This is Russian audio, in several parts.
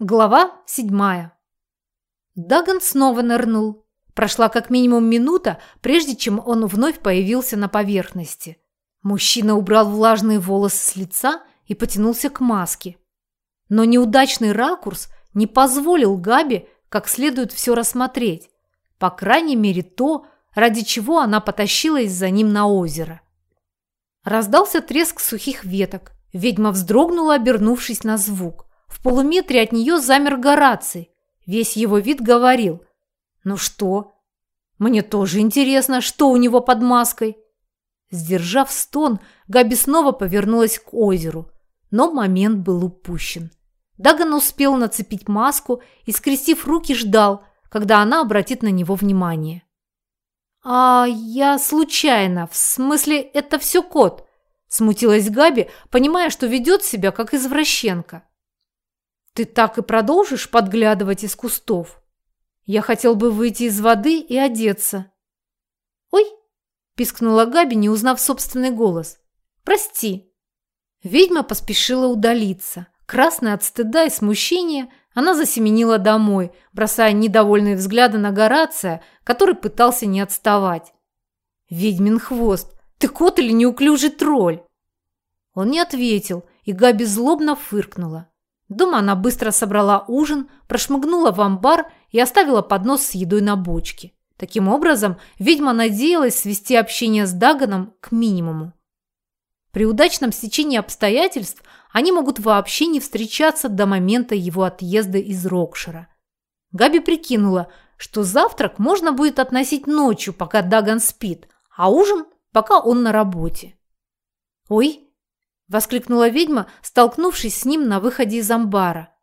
Глава седьмая. Даган снова нырнул. Прошла как минимум минута, прежде чем он вновь появился на поверхности. Мужчина убрал влажные волосы с лица и потянулся к маске. Но неудачный ракурс не позволил Габи как следует все рассмотреть. По крайней мере то, ради чего она потащилась за ним на озеро. Раздался треск сухих веток. Ведьма вздрогнула, обернувшись на звук. В полуметре от нее замер Гораций. Весь его вид говорил. «Ну что? Мне тоже интересно, что у него под маской?» Сдержав стон, Габи снова повернулась к озеру. Но момент был упущен. Даган успел нацепить маску и, скрестив руки, ждал, когда она обратит на него внимание. «А я случайно, в смысле, это все кот», – смутилась Габи, понимая, что ведет себя как извращенка. Ты так и продолжишь подглядывать из кустов? Я хотел бы выйти из воды и одеться. Ой, пискнула Габи, не узнав собственный голос. Прости. Ведьма поспешила удалиться. Красная от стыда и смущения, она засеменила домой, бросая недовольные взгляды на Горация, который пытался не отставать. «Ведьмин хвост! Ты кот или неуклюжий тролль?» Он не ответил, и Габи злобно фыркнула. Дома она быстро собрала ужин, прошмыгнула в амбар и оставила поднос с едой на бочке. Таким образом, ведьма надеялась свести общение с Даганом к минимуму. При удачном стечении обстоятельств они могут вообще не встречаться до момента его отъезда из Рокшира. Габи прикинула, что завтрак можно будет относить ночью, пока Даган спит, а ужин, пока он на работе. «Ой, – воскликнула ведьма, столкнувшись с ним на выходе из амбара.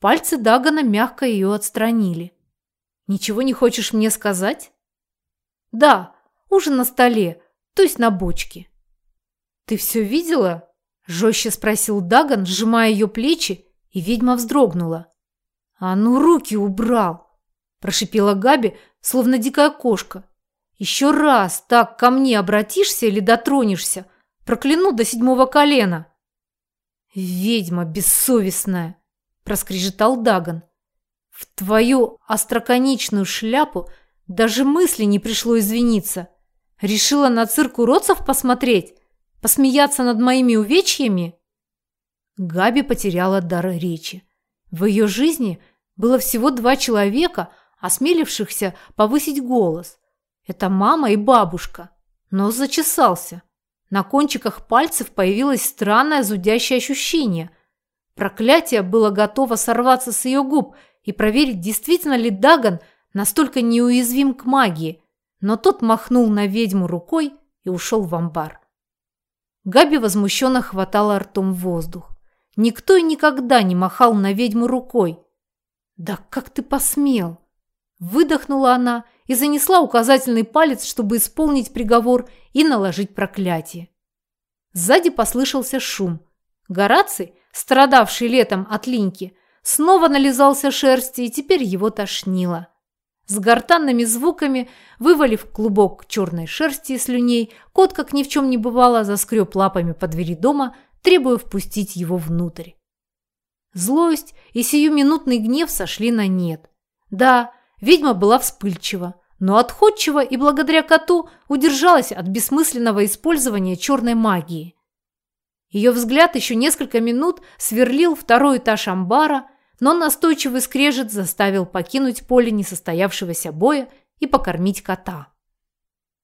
Пальцы Дагана мягко ее отстранили. «Ничего не хочешь мне сказать?» «Да, ужин на столе, то есть на бочке». «Ты все видела?» – жестче спросил Даган, сжимая ее плечи, и ведьма вздрогнула. «А ну, руки убрал!» – прошипела Габи, словно дикая кошка. «Еще раз так ко мне обратишься или дотронешься – Прокляну до седьмого колена!» «Ведьма бессовестная!» – проскрежетал Даган. «В твою остроконечную шляпу даже мысли не пришло извиниться. Решила на цирк уродцев посмотреть? Посмеяться над моими увечьями?» Габи потеряла дар речи. В ее жизни было всего два человека, осмелившихся повысить голос. Это мама и бабушка. Но зачесался. На кончиках пальцев появилось странное зудящее ощущение. Проклятие было готово сорваться с ее губ и проверить, действительно ли Даган настолько неуязвим к магии, но тот махнул на ведьму рукой и ушел в амбар. Габи возмущенно хватала ртом воздух. Никто и никогда не махал на ведьму рукой. «Да как ты посмел!» Выдохнула она и занесла указательный палец, чтобы исполнить приговор и наложить проклятие. Сзади послышался шум. Гораций, страдавший летом от линьки, снова нализался шерсти, и теперь его тошнило. С гортанными звуками, вывалив клубок черной шерсти и слюней, кот, как ни в чем не бывало, заскреб лапами по двери дома, требуя впустить его внутрь. Злость и сиюминутный гнев сошли на нет. Да, Ведьма была вспыльчива, но отходчива и благодаря коту удержалась от бессмысленного использования черной магии. Ее взгляд еще несколько минут сверлил второй этаж амбара, но настойчивый скрежет заставил покинуть поле несостоявшегося боя и покормить кота.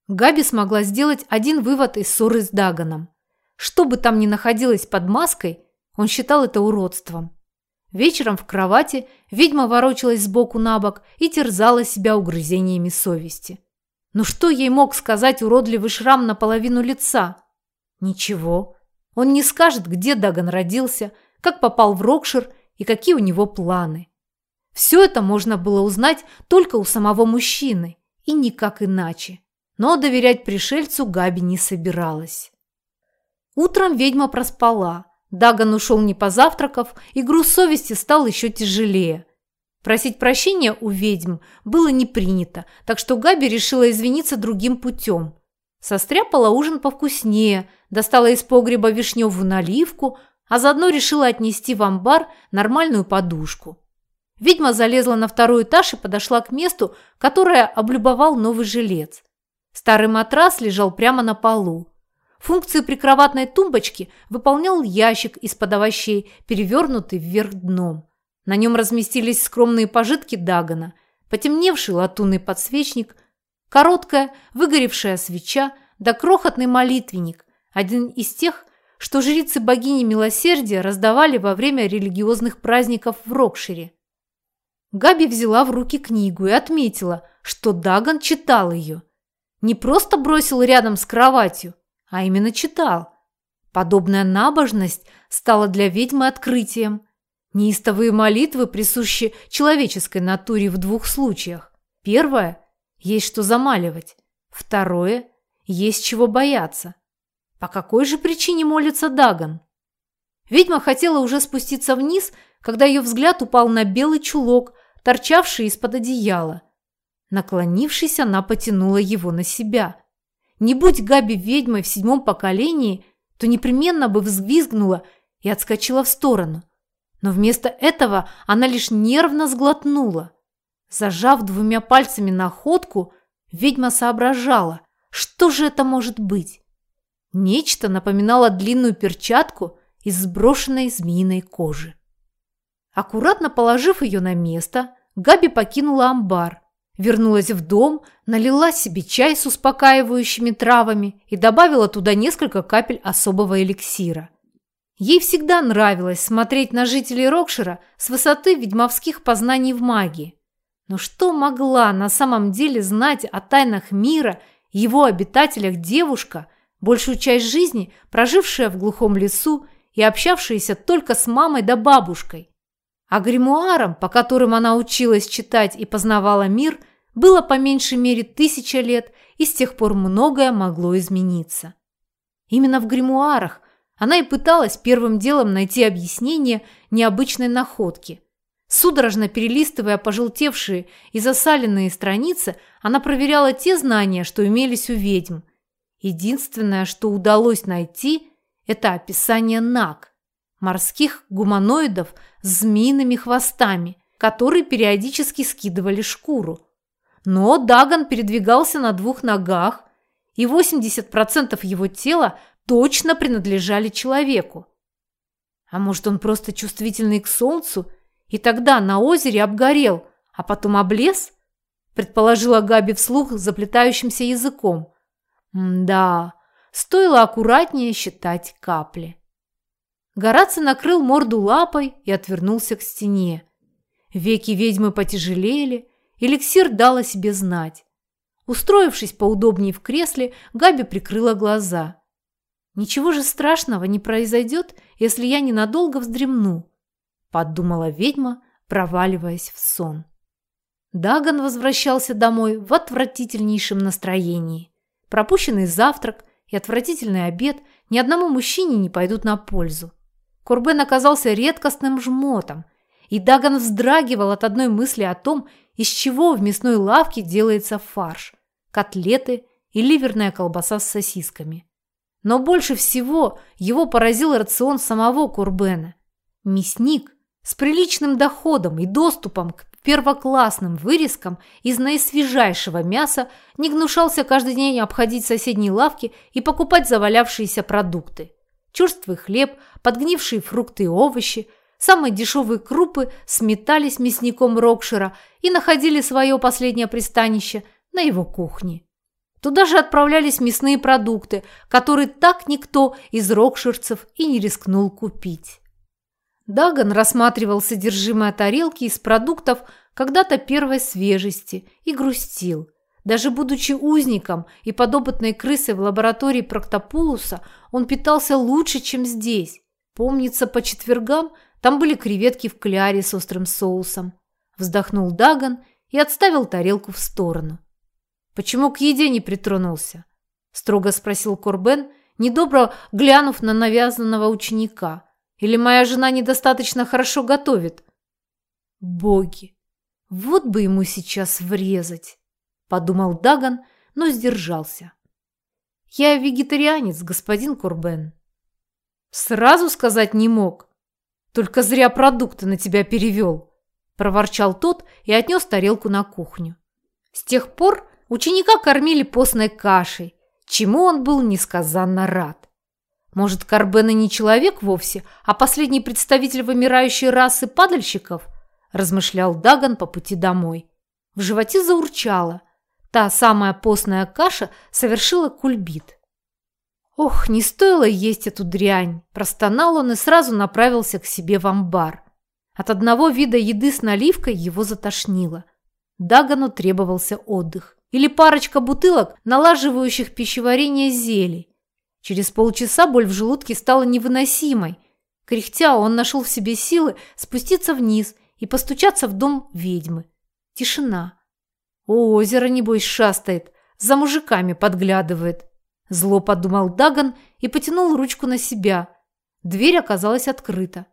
Габи смогла сделать один вывод из ссоры с Даганом. Что бы там ни находилось под маской, он считал это уродством. Вечером в кровати ведьма ворочалась сбоку на бок и терзала себя угрызениями совести. Но что ей мог сказать уродливый шрам наполовину лица? Ничего. Он не скажет, где Даган родился, как попал в Рокшир и какие у него планы. Все это можно было узнать только у самого мужчины, и никак иначе. Но доверять пришельцу Габи не собиралась. Утром ведьма проспала – Даган ушел не позавтракав, и груз совести стал еще тяжелее. Просить прощения у ведьм было не принято, так что Габи решила извиниться другим путем. Состряпала ужин повкуснее, достала из погреба вишневую наливку, а заодно решила отнести в амбар нормальную подушку. Ведьма залезла на второй этаж и подошла к месту, которое облюбовал новый жилец. Старый матрас лежал прямо на полу. Функцию прикроватной тумбочки выполнял ящик из-под овощей, перевернутый вверх дном. На нем разместились скромные пожитки Дагана, потемневший латунный подсвечник, короткая, выгоревшая свеча да крохотный молитвенник, один из тех, что жрицы богини милосердия раздавали во время религиозных праздников в Рокшире. Габи взяла в руки книгу и отметила, что Даган читал ее. Не просто бросил рядом с кроватью, а именно читал. Подобная набожность стала для ведьмы открытием. Неистовые молитвы присущи человеческой натуре в двух случаях. Первое – есть что замаливать. Второе – есть чего бояться. По какой же причине молится Даган? Ведьма хотела уже спуститься вниз, когда ее взгляд упал на белый чулок, торчавший из-под одеяла. Наклонившись, она потянула его на себя. Не будь Габи ведьмой в седьмом поколении, то непременно бы взвизгнула и отскочила в сторону. Но вместо этого она лишь нервно сглотнула. Зажав двумя пальцами находку, ведьма соображала, что же это может быть. Нечто напоминало длинную перчатку из сброшенной змеиной кожи. Аккуратно положив ее на место, Габи покинула амбар, вернулась в дом, налила себе чай с успокаивающими травами и добавила туда несколько капель особого эликсира. Ей всегда нравилось смотреть на жителей Рокшира с высоты ведьмовских познаний в магии. Но что могла на самом деле знать о тайнах мира его обитателях девушка, большую часть жизни прожившая в глухом лесу и общавшаяся только с мамой да бабушкой? А гримуарам, по которым она училась читать и познавала мир, было по меньшей мере тысяча лет, и с тех пор многое могло измениться. Именно в гримуарах она и пыталась первым делом найти объяснение необычной находки. Судорожно перелистывая пожелтевшие и засаленные страницы, она проверяла те знания, что имелись у ведьм. Единственное, что удалось найти, это описание наг, морских гуманоидов с змеиными хвостами, которые периодически скидывали шкуру. Но Даган передвигался на двух ногах, и 80% его тела точно принадлежали человеку. А может, он просто чувствительный к солнцу, и тогда на озере обгорел, а потом облез? Предположила Габи вслух заплетающимся языком. М да, стоило аккуратнее считать капли. Гораций накрыл морду лапой и отвернулся к стене. Веки ведьмы потяжелели, эликсир дал о себе знать. Устроившись поудобнее в кресле, Габи прикрыла глаза. «Ничего же страшного не произойдет, если я ненадолго вздремну», – подумала ведьма, проваливаясь в сон. Даган возвращался домой в отвратительнейшем настроении. Пропущенный завтрак и отвратительный обед ни одному мужчине не пойдут на пользу. Курбен оказался редкостным жмотом, и Даган вздрагивал от одной мысли о том, из чего в мясной лавке делается фарш, котлеты и ливерная колбаса с сосисками. Но больше всего его поразил рацион самого Курбена. Мясник с приличным доходом и доступом к первоклассным вырезкам из наисвежайшего мяса не гнушался каждый день обходить соседние лавки и покупать завалявшиеся продукты черствый хлеб, подгнившие фрукты и овощи, самые дешевые крупы сметались мясником Рокшира и находили свое последнее пристанище на его кухне. Туда же отправлялись мясные продукты, которые так никто из рокширцев и не рискнул купить. Даган рассматривал содержимое тарелки из продуктов когда-то первой свежести и грустил. Даже будучи узником и подопытной крысой в лаборатории Проктопулуса, он питался лучше, чем здесь. Помнится, по четвергам там были креветки в кляре с острым соусом. Вздохнул Даган и отставил тарелку в сторону. «Почему к еде не притронулся?» – строго спросил Корбен, недобро глянув на навязанного ученика. «Или моя жена недостаточно хорошо готовит?» «Боги! Вот бы ему сейчас врезать!» – подумал Даган, но сдержался. «Я вегетарианец, господин Курбен». Сразу сказать не мог. Только зря продукты на тебя перевел, проворчал тот и отнес тарелку на кухню. С тех пор ученика кормили постной кашей, чему он был несказанно рад. Может, Карбен и не человек вовсе, а последний представитель вымирающей расы падальщиков? Размышлял Даган по пути домой. В животе заурчало. Та самая постная каша совершила кульбит. Ох, не стоило есть эту дрянь. Простонал он и сразу направился к себе в амбар. От одного вида еды с наливкой его затошнило. Дагану требовался отдых. Или парочка бутылок, налаживающих пищеварение зелий. Через полчаса боль в желудке стала невыносимой. Кряхтя, он нашел в себе силы спуститься вниз и постучаться в дом ведьмы. Тишина. У озера, небось, шастает, за мужиками подглядывает. Зло подумал Даган и потянул ручку на себя. Дверь оказалась открыта.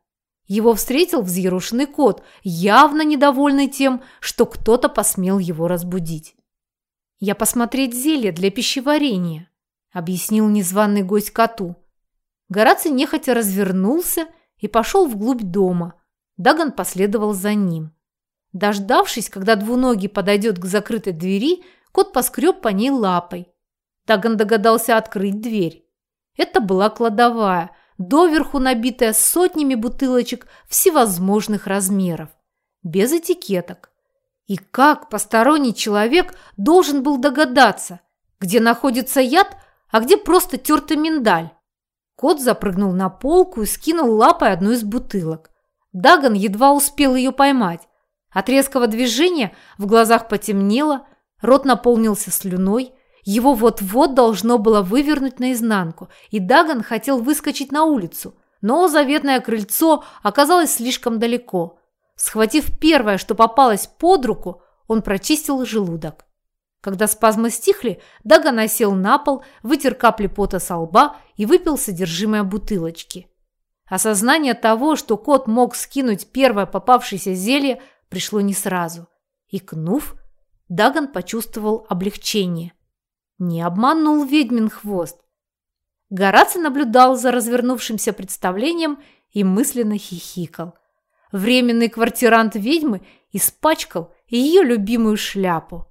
Его встретил взъерошенный кот, явно недовольный тем, что кто-то посмел его разбудить. «Я посмотреть зелье для пищеварения», — объяснил незваный гость коту. Гораций нехотя развернулся и пошел вглубь дома. Даган последовал за ним. Дождавшись, когда двуногий подойдет к закрытой двери, кот поскреб по ней лапой. Таган догадался открыть дверь. Это была кладовая, доверху набитая сотнями бутылочек всевозможных размеров, без этикеток. И как посторонний человек должен был догадаться, где находится яд, а где просто тертый миндаль? Кот запрыгнул на полку и скинул лапой одну из бутылок. Даган едва успел ее поймать. От резкого движения в глазах потемнело, рот наполнился слюной – его вот-вот должно было вывернуть наизнанку, и Даган хотел выскочить на улицу, но заветное крыльцо оказалось слишком далеко. Схватив первое, что попалось под руку, он прочистил желудок. Когда спазмы стихли, Даган осел на пол, вытер капли пота со лба и выпил содержимое бутылочки. Осознание того, что кот мог скинуть первое попавшееся зелье, пришло не сразу. Икнув, Даган почувствовал облегчение – не обманул ведьмин хвост. Гораций наблюдал за развернувшимся представлением и мысленно хихикал. Временный квартирант ведьмы испачкал ее любимую шляпу.